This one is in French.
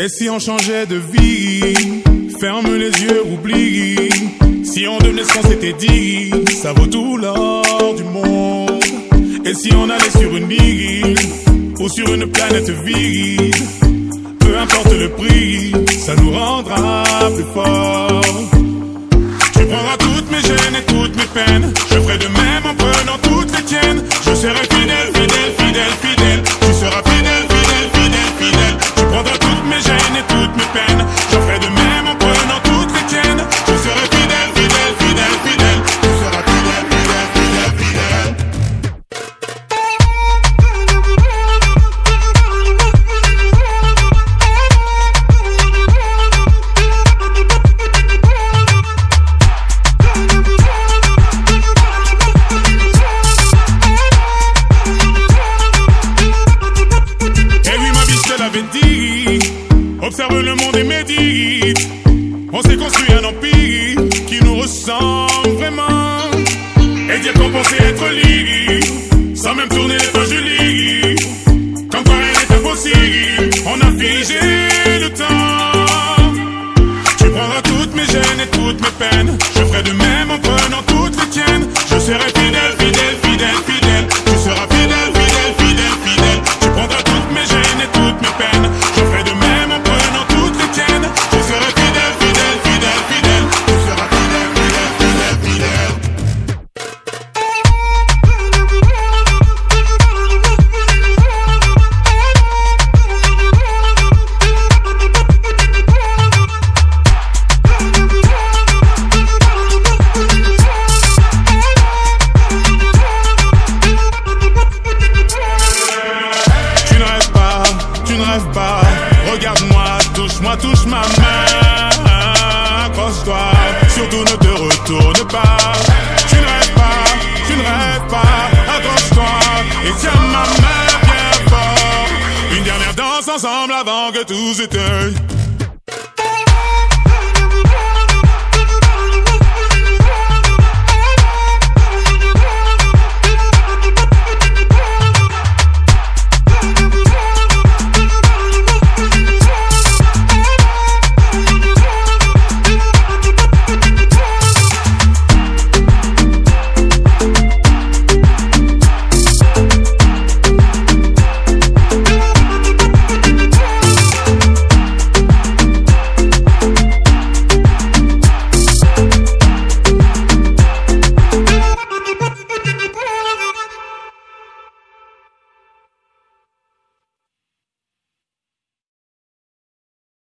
Et si on changeait de vie Ferme les yeux, oublie. Si on devenait ce qu'on s'était dit, ça vaut tout l'or du monde. Et si on allait sur une île ou sur une planète vide, peu importe le prix, ça nous rendra plus forts. Tu prendras toutes mes gênes et toutes mes peines. Je ferai de même en prenant toutes Le monde et médite. On s'est construit un empire qui nous ressemble vraiment. Et dire qu'on pensait être libre, sans même tourner les pages du livre. Quand quoi rien n'est impossible, on a figé le temps. Tu prendras toutes mes gênes et toutes mes peines. Je ferai de même en prenant touche ma main. Accroche-toi, surtout ne te retourne pas. Tu ne rêves pas, tu ne rêves pas. Accroche-toi et tiens ma main bien fort. Une dernière danse ensemble avant que tout s'éteigne.